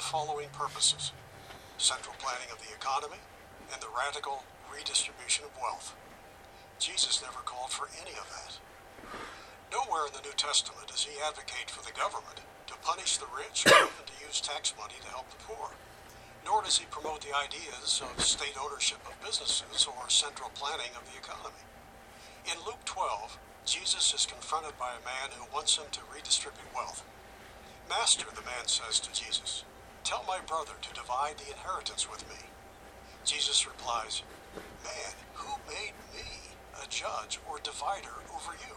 following purposes central planning of the economy and the radical redistribution of wealth. Jesus never called for any of that. Nowhere in the New Testament does he advocate for the government to punish the rich or even to use tax money to help the poor. Nor does he promote the ideas of state ownership of businesses or central planning of the economy. In Luke 12, Jesus is confronted by a man who wants him to redistribute wealth. Master, the man says to Jesus, tell my brother to divide the inheritance with me. Jesus replies, Man, who made me a judge or divider over you?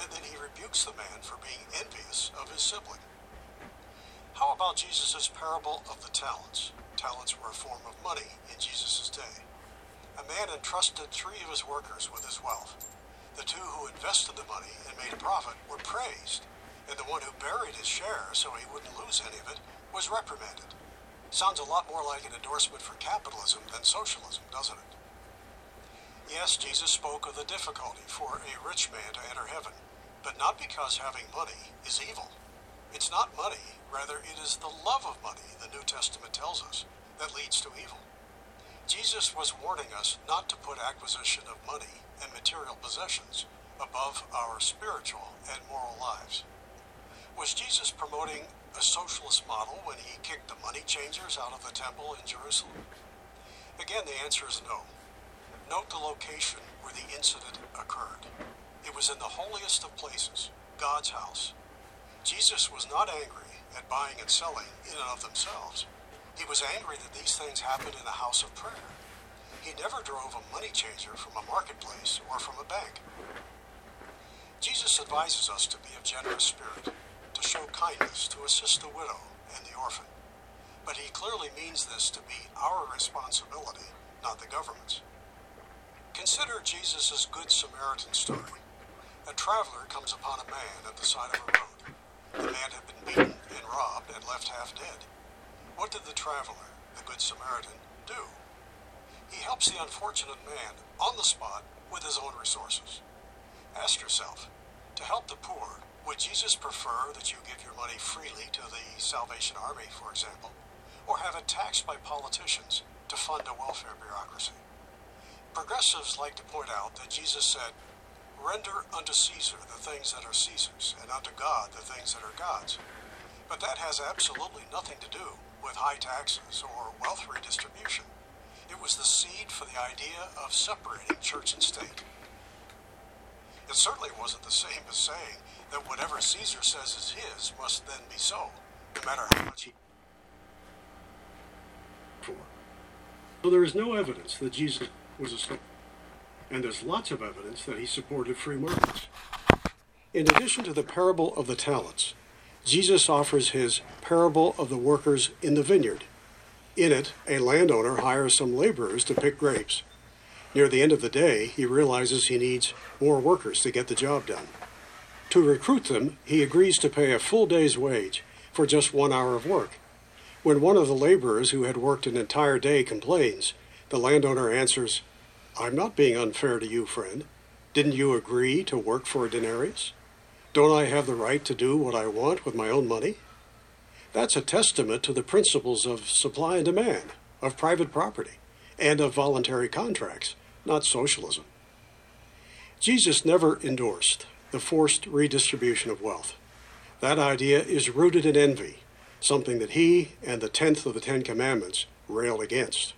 And then he rebukes the man for being envious of his sibling. How about Jesus' parable of the talents? Talents were a form of money in Jesus' day. A man entrusted three of his workers with his wealth. The two who invested the money and made a profit were praised, and the one who buried his share so he wouldn't lose any of it was reprimanded. Sounds a lot more like an endorsement for capitalism than socialism, doesn't it? Yes, Jesus spoke of the difficulty for a rich man to enter heaven, but not because having money is evil. It's not money, rather, it is the love of money, the New Testament tells us, that leads to evil. Jesus was warning us not to put acquisition of money and material possessions above our spiritual and moral lives. Was Jesus promoting a socialist model when he kicked the money changers out of the temple in Jerusalem? Again, the answer is no. Note the location where the incident occurred. It was in the holiest of places, God's house. Jesus was not angry at buying and selling in and of themselves. He was angry that these things happened in a house of prayer. He never drove a money changer from a marketplace or from a bank. Jesus advises us to be of generous spirit, show kindness, to assist the widow and the orphan. But he clearly means this to be our responsibility, not the government's. Consider Jesus' Good Samaritan story. A traveler comes upon a man at the side of a road. The man had been beaten and robbed and left half dead. What did the traveler, the Good Samaritan, do? He helps the unfortunate man on the spot with his own resources. Ask yourself, to help the poor, would Jesus prefer that you give your money freely to the Salvation Army, for example, or have it taxed by politicians to fund a welfare bureaucracy? Progressives like to point out that Jesus said, Render unto Caesar the things that are Caesar's, and unto God the things that are God's. But that has absolutely nothing to do with high taxes or wealth redistribution. It was the seed for the idea of separating church and state. It certainly wasn't the same as saying that whatever Caesar says is his must then be so, no matter how much he. So there is no evidence that Jesus was a slave, and there's lots of evidence that he supported free markets. In addition to the parable of the talents, Jesus offers his parable of the workers in the vineyard. In it, a landowner hires some laborers to pick grapes. Near the end of the day, he realizes he needs more workers to get the job done. To recruit them, he agrees to pay a full day's wage for just one hour of work. When one of the laborers who had worked an entire day complains, the landowner answers, I'm not being unfair to you, friend. Didn't you agree to work for a denarius? Don't I have the right to do what I want with my own money? That's a testament to the principles of supply and demand, of private property, and of voluntary contracts, not socialism. Jesus never endorsed the forced redistribution of wealth. That idea is rooted in envy, something that he and the tenth of the Ten Commandments railed against.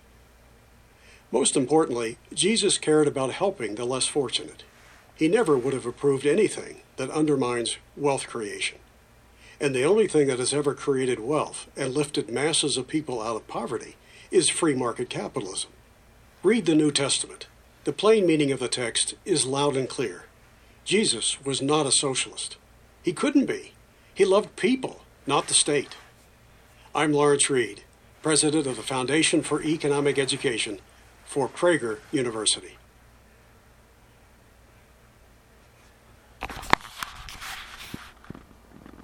Most importantly, Jesus cared about helping the less fortunate. He never would have approved anything that undermines wealth creation. And the only thing that has ever created wealth and lifted masses of people out of poverty is free market capitalism. Read the New Testament. The plain meaning of the text is loud and clear. Jesus was not a socialist. He couldn't be. He loved people, not the state. I'm Lawrence Reed, president of the Foundation for Economic Education for Prager University.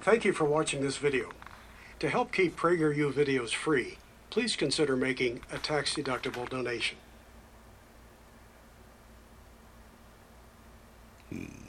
Thank you for watching this video. To help keep PragerU videos free, please consider making a tax-deductible donation. Hmm.